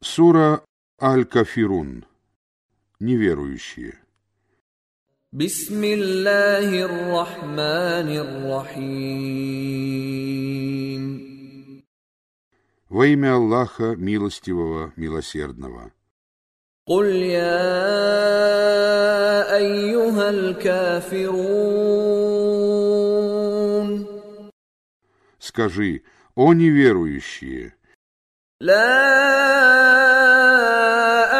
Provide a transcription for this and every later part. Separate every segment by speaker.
Speaker 1: Сура Аль-Кафирун. Неверующие.
Speaker 2: بسم الله الرحمن الرحيم
Speaker 1: Во имя Аллаха, милостивого, милосердного.
Speaker 2: قل يا ايها الكافرون
Speaker 1: Скажи, о неверующие,
Speaker 2: لا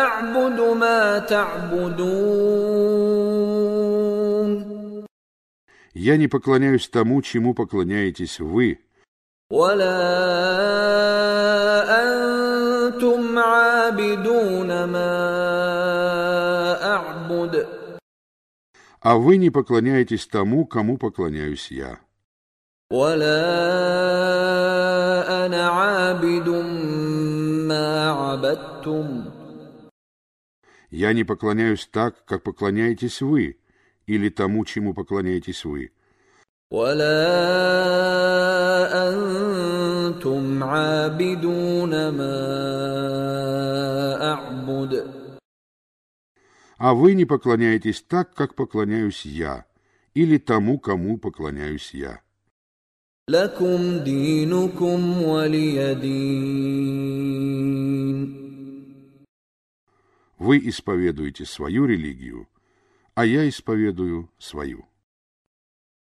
Speaker 2: اعبد ما تعبدون
Speaker 1: я не поклоняюсь тому, чему поклоняетесь вы,
Speaker 2: ولا انتم عابدون ما اعبد
Speaker 1: а вы не поклоняетесь тому, кому поклоняюсь я.
Speaker 2: ولا انا عابد ما عبدتم
Speaker 1: Я не поклоняюсь так, как поклоняетесь вы, или тому, чему поклоняетесь вы.
Speaker 2: ولا انتم عابدون ما اعبد
Speaker 1: А вы не поклоняетесь так, как поклоняюсь я, или тому, кому поклоняюсь я.
Speaker 2: لكم دينكم ولي دين
Speaker 1: Вы исповедуете свою религию, а я исповедую свою.